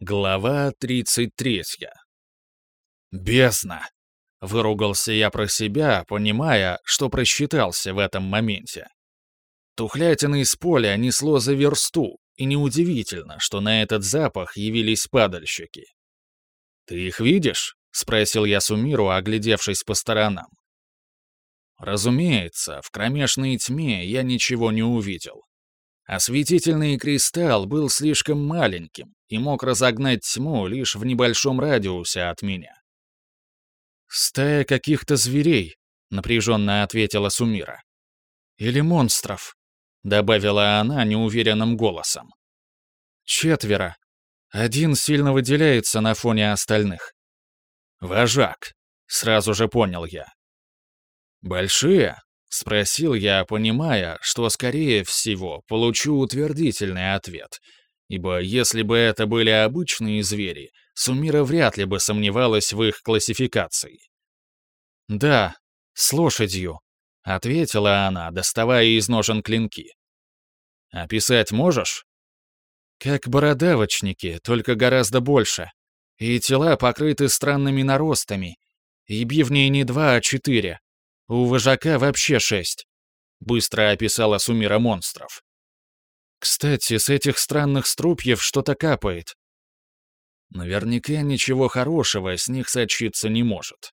Глава 33. «Бездна!» — выругался я про себя, понимая, что просчитался в этом моменте. Тухлятина из поля несло за версту, и неудивительно, что на этот запах явились падальщики. «Ты их видишь?» — спросил я Сумиру, оглядевшись по сторонам. Разумеется, в кромешной тьме я ничего не увидел. Осветительный кристалл был слишком маленьким и мог разогнать тьму лишь в небольшом радиусе от меня. «Стая каких-то зверей», — напряженно ответила Сумира. «Или монстров», — добавила она неуверенным голосом. «Четверо. Один сильно выделяется на фоне остальных». «Вожак», — сразу же понял я. «Большие?» — спросил я, понимая, что, скорее всего, получу утвердительный ответ, ибо если бы это были обычные звери, Сумира вряд ли бы сомневалась в их классификации. «Да, с лошадью», — ответила она, доставая из ножен клинки. «Описать можешь?» «Как бородавочники, только гораздо больше. И тела покрыты странными наростами. И бивни не два, а четыре. У вожака вообще шесть. Быстро описала Сумира монстров. Кстати, с этих странных струпьев что-то капает. Наверняка ничего хорошего с них сочиться не может.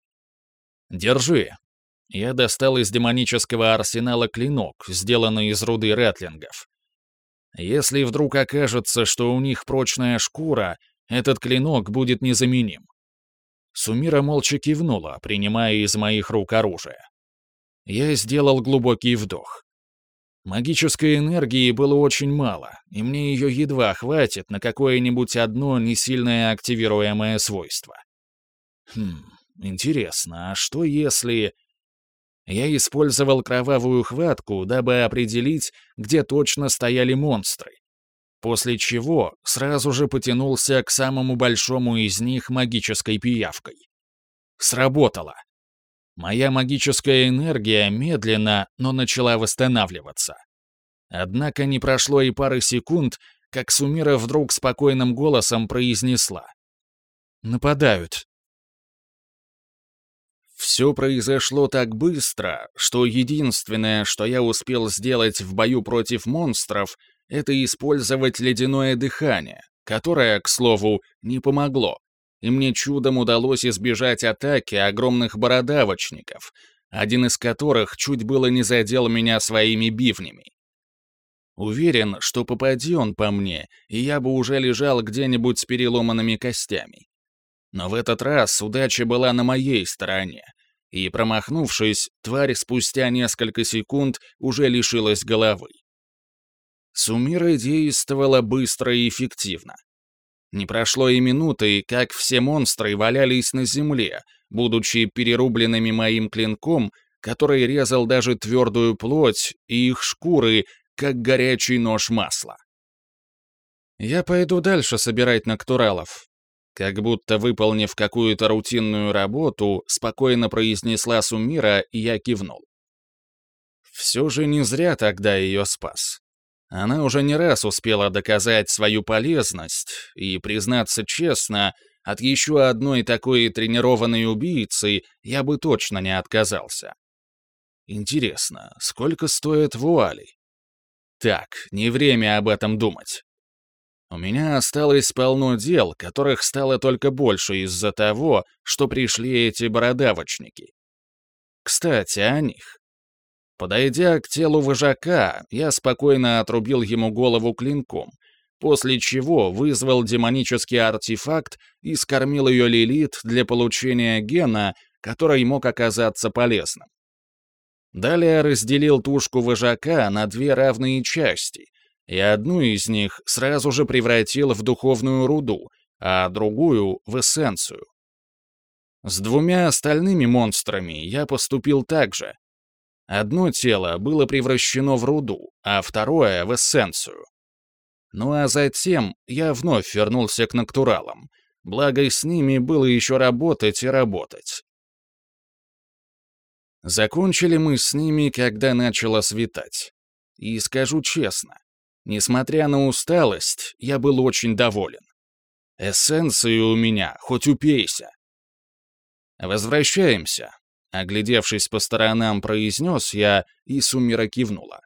Держи. Я достал из демонического арсенала клинок, сделанный из руды ретлингов. Если вдруг окажется, что у них прочная шкура, этот клинок будет незаменим. Сумира молча кивнула, принимая из моих рук оружие. Я сделал глубокий вдох. Магической энергии было очень мало, и мне ее едва хватит на какое-нибудь одно несильное активируемое свойство. Хм, интересно, а что если... Я использовал кровавую хватку, дабы определить, где точно стояли монстры, после чего сразу же потянулся к самому большому из них магической пиявкой. Сработало. Моя магическая энергия медленно, но начала восстанавливаться. Однако не прошло и пары секунд, как Сумира вдруг спокойным голосом произнесла. «Нападают». Все произошло так быстро, что единственное, что я успел сделать в бою против монстров, это использовать ледяное дыхание, которое, к слову, не помогло и мне чудом удалось избежать атаки огромных бородавочников, один из которых чуть было не задел меня своими бивнями. Уверен, что попади он по мне, и я бы уже лежал где-нибудь с переломанными костями. Но в этот раз удача была на моей стороне, и, промахнувшись, тварь спустя несколько секунд уже лишилась головы. Сумира действовала быстро и эффективно. Не прошло и минуты, как все монстры валялись на земле, будучи перерубленными моим клинком, который резал даже твердую плоть и их шкуры, как горячий нож масла. «Я пойду дальше собирать нактуралов», как будто выполнив какую-то рутинную работу, спокойно произнесла Сумира, и я кивнул. Все же не зря тогда ее спас. Она уже не раз успела доказать свою полезность, и, признаться честно, от еще одной такой тренированной убийцы я бы точно не отказался. Интересно, сколько стоит вуали? Так, не время об этом думать. У меня осталось полно дел, которых стало только больше из-за того, что пришли эти бородавочники. Кстати, о них. Подойдя к телу вожака, я спокойно отрубил ему голову клинком, после чего вызвал демонический артефакт и скормил ее Лилит для получения гена, который мог оказаться полезным. Далее разделил тушку вожака на две равные части, и одну из них сразу же превратил в духовную руду, а другую — в эссенцию. С двумя остальными монстрами я поступил так же, Одно тело было превращено в руду, а второе — в эссенцию. Ну а затем я вновь вернулся к натуралам, благо с ними было еще работать и работать. Закончили мы с ними, когда начало светать. И скажу честно, несмотря на усталость, я был очень доволен. Эссенции у меня, хоть упейся. Возвращаемся. Оглядевшись по сторонам, произнес я, и Сумира кивнула.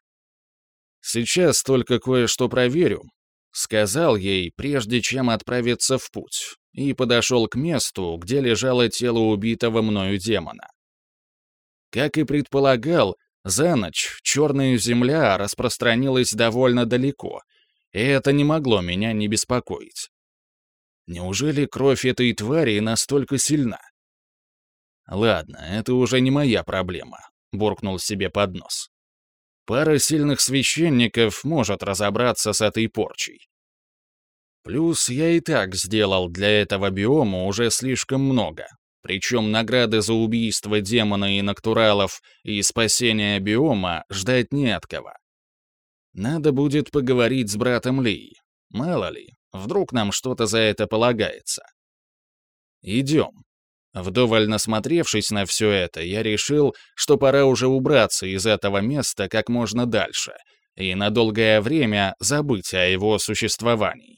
«Сейчас только кое-что проверю», — сказал ей, прежде чем отправиться в путь, и подошел к месту, где лежало тело убитого мною демона. Как и предполагал, за ночь черная земля распространилась довольно далеко, и это не могло меня не беспокоить. Неужели кровь этой твари настолько сильна? Ладно, это уже не моя проблема, буркнул себе под нос. Пара сильных священников может разобраться с этой порчей. Плюс я и так сделал для этого биома уже слишком много. Причем награды за убийство демона и натуралов и спасение биома ждать не от кого. Надо будет поговорить с братом Ли. Мало ли, вдруг нам что-то за это полагается. Идем. Вдоволь насмотревшись на все это, я решил, что пора уже убраться из этого места как можно дальше и на долгое время забыть о его существовании.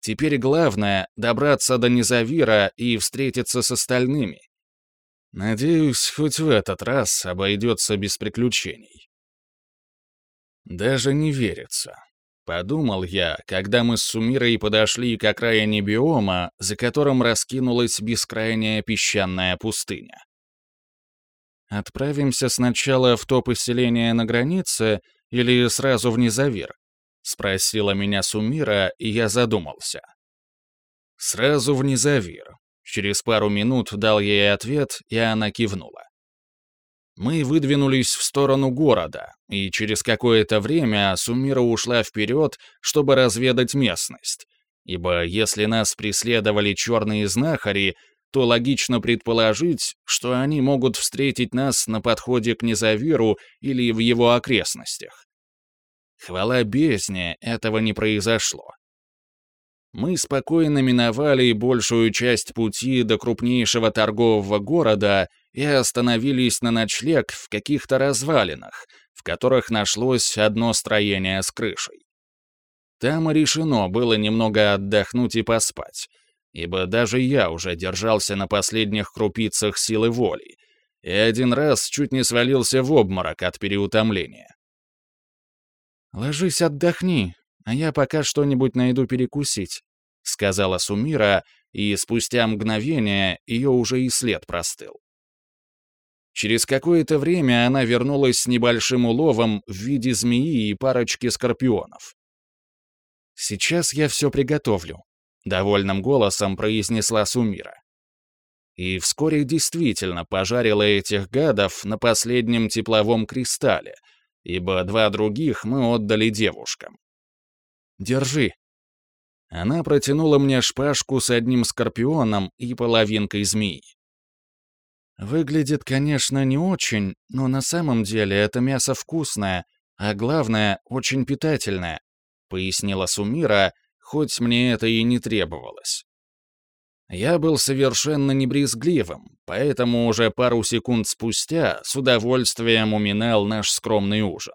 Теперь главное — добраться до Низавира и встретиться с остальными. Надеюсь, хоть в этот раз обойдется без приключений. Даже не верится. Подумал я, когда мы с Сумирой подошли к окраине биома, за которым раскинулась бескрайняя песчаная пустыня. Отправимся сначала в то поселение на границе или сразу в Низавир? Спросила меня Сумира, и я задумался. Сразу в Низавир. Через пару минут дал ей ответ, и она кивнула. Мы выдвинулись в сторону города, и через какое-то время Сумира ушла вперед, чтобы разведать местность. Ибо если нас преследовали черные знахари, то логично предположить, что они могут встретить нас на подходе к Низавиру или в его окрестностях. Хвала бездне, этого не произошло. Мы спокойно миновали большую часть пути до крупнейшего торгового города и остановились на ночлег в каких-то развалинах, в которых нашлось одно строение с крышей. Там решено было немного отдохнуть и поспать, ибо даже я уже держался на последних крупицах силы воли, и один раз чуть не свалился в обморок от переутомления. «Ложись, отдохни, а я пока что-нибудь найду перекусить», — сказала Сумира, и спустя мгновение ее уже и след простыл. Через какое-то время она вернулась с небольшим уловом в виде змеи и парочки скорпионов. «Сейчас я все приготовлю», — довольным голосом произнесла Сумира. И вскоре действительно пожарила этих гадов на последнем тепловом кристалле, ибо два других мы отдали девушкам. «Держи». Она протянула мне шпажку с одним скорпионом и половинкой змеи. Выглядит, конечно, не очень, но на самом деле это мясо вкусное, а главное, очень питательное, пояснила Сумира, хоть мне это и не требовалось. Я был совершенно небрезгливым, поэтому уже пару секунд спустя с удовольствием уминал наш скромный ужин.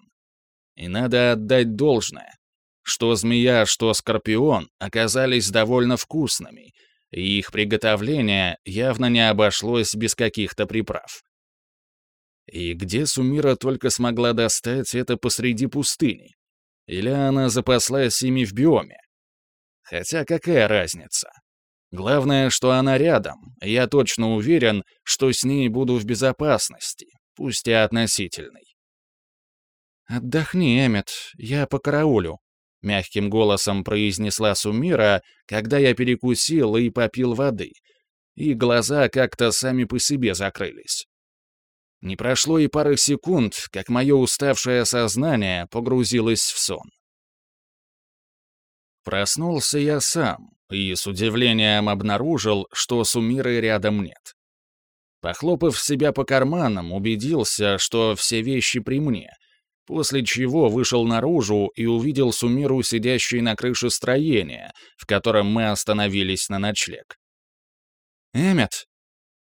И надо отдать должное. Что змея, что скорпион оказались довольно вкусными, и их приготовление явно не обошлось без каких-то приправ. И где Сумира только смогла достать это посреди пустыни? Или она запаслась ими в биоме? Хотя какая разница? Главное, что она рядом, и я точно уверен, что с ней буду в безопасности, пусть и относительной. «Отдохни, Эммет, я по караулю», мягким голосом произнесла Сумира, когда я перекусил и попил воды, и глаза как-то сами по себе закрылись. Не прошло и пары секунд, как мое уставшее сознание погрузилось в сон. Проснулся я сам и с удивлением обнаружил, что Сумиры рядом нет. Похлопав себя по карманам, убедился, что все вещи при мне — после чего вышел наружу и увидел Сумиру, сидящей на крыше строения, в котором мы остановились на ночлег. «Эммет!»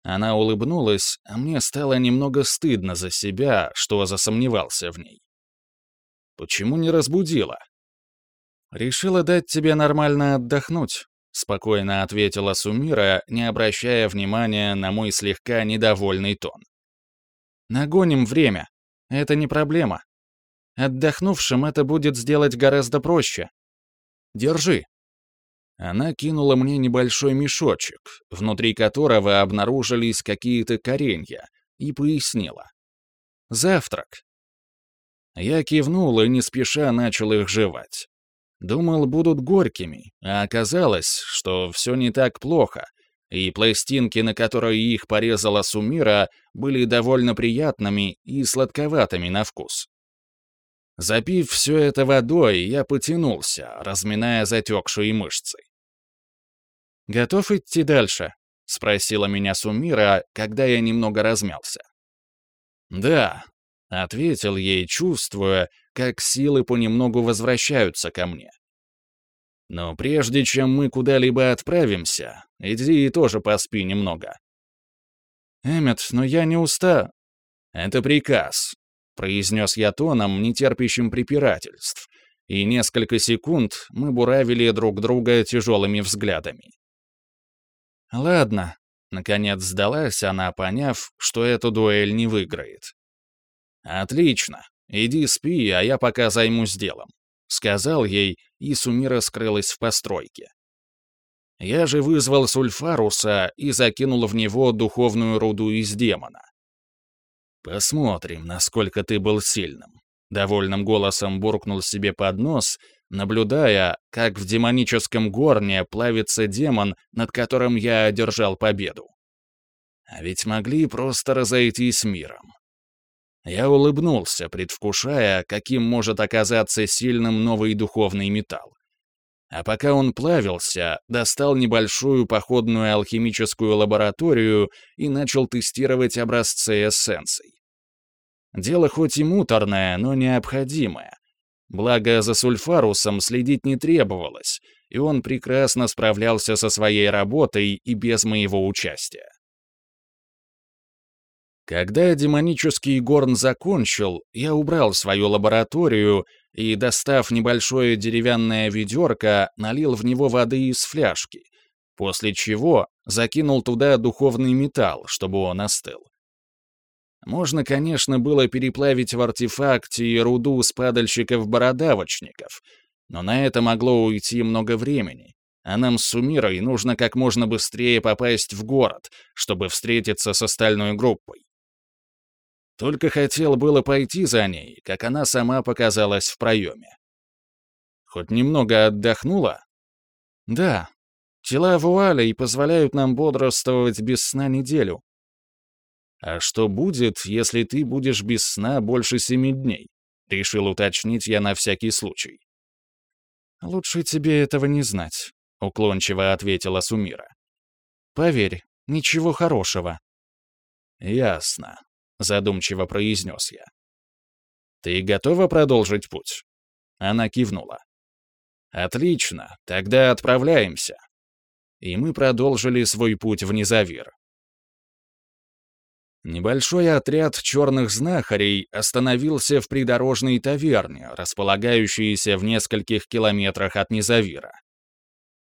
Она улыбнулась, а мне стало немного стыдно за себя, что засомневался в ней. «Почему не разбудила?» «Решила дать тебе нормально отдохнуть», спокойно ответила Сумира, не обращая внимания на мой слегка недовольный тон. Нагоним время. Это не проблема. Отдохнувшим это будет сделать гораздо проще. Держи. Она кинула мне небольшой мешочек, внутри которого обнаружились какие-то коренья, и пояснила. «Завтрак». Я кивнул и не спеша начал их жевать. Думал, будут горькими, а оказалось, что все не так плохо, и пластинки, на которые их порезала Сумира, были довольно приятными и сладковатыми на вкус. Запив все это водой, я потянулся, разминая затекшие мышцы. «Готов идти дальше?» — спросила меня Сумира, когда я немного размялся. «Да», — ответил ей, чувствуя, как силы понемногу возвращаются ко мне. Но прежде чем мы куда-либо отправимся, иди и тоже поспи немного. Эммет, но я не уста. Это приказ, произнес я тоном, не терпящим препирательств, и несколько секунд мы буравили друг друга тяжелыми взглядами. Ладно, наконец сдалась она, поняв, что эту дуэль не выиграет. Отлично, иди спи, а я пока займусь делом сказал ей, и Сумира скрылась в постройке. Я же вызвал Сульфаруса и закинул в него духовную руду из демона. «Посмотрим, насколько ты был сильным», — довольным голосом буркнул себе под нос, наблюдая, как в демоническом горне плавится демон, над которым я одержал победу. А ведь могли просто разойтись миром. Я улыбнулся, предвкушая, каким может оказаться сильным новый духовный металл. А пока он плавился, достал небольшую походную алхимическую лабораторию и начал тестировать образцы эссенций. Дело хоть и муторное, но необходимое. Благо, за сульфарусом следить не требовалось, и он прекрасно справлялся со своей работой и без моего участия. Когда демонический горн закончил, я убрал свою лабораторию и, достав небольшое деревянное ведерко, налил в него воды из фляжки, после чего закинул туда духовный металл, чтобы он остыл. Можно, конечно, было переплавить в артефакте и руду с падальщиков-бородавочников, но на это могло уйти много времени, а нам с Сумирой нужно как можно быстрее попасть в город, чтобы встретиться с остальной группой. Только хотел было пойти за ней, как она сама показалась в проеме. Хоть немного отдохнула? Да. Тела вуаля и позволяют нам бодрствовать без сна неделю. А что будет, если ты будешь без сна больше семи дней? Решил уточнить я на всякий случай. Лучше тебе этого не знать, уклончиво ответила Сумира. Поверь, ничего хорошего. Ясно задумчиво произнес я. «Ты готова продолжить путь?» Она кивнула. «Отлично, тогда отправляемся». И мы продолжили свой путь в Низавир. Небольшой отряд черных знахарей остановился в придорожной таверне, располагающейся в нескольких километрах от Низавира.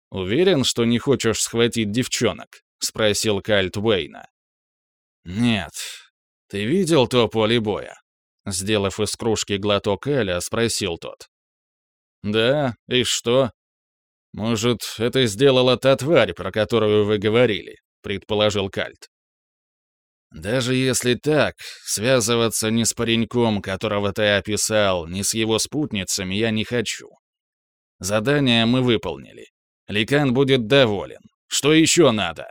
«Уверен, что не хочешь схватить девчонок?» — спросил Кальт Уэйна. «Нет, «Ты видел то поле боя?» Сделав из кружки глоток Эля, спросил тот. «Да, и что?» «Может, это сделала та тварь, про которую вы говорили», — предположил Кальт. «Даже если так, связываться ни с пареньком, которого ты описал, ни с его спутницами я не хочу. Задание мы выполнили. Ликан будет доволен. Что еще надо?»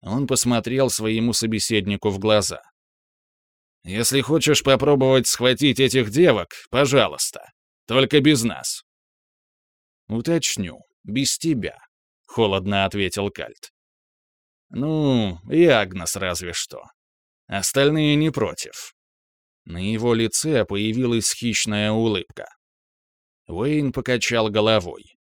Он посмотрел своему собеседнику в глаза. Если хочешь попробовать схватить этих девок, пожалуйста. Только без нас». «Уточню, без тебя», — холодно ответил Кальт. «Ну, и Агнес разве что. Остальные не против». На его лице появилась хищная улыбка. Уэйн покачал головой.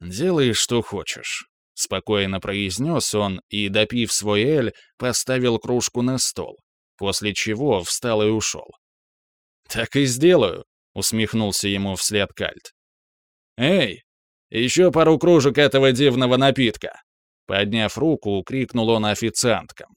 «Делай, что хочешь», — спокойно произнес он и, допив свой эль, поставил кружку на стол, после чего встал и ушел. «Так и сделаю», — усмехнулся ему вслед Кальт. «Эй, Еще пару кружек этого дивного напитка!» Подняв руку, крикнул он официанткам.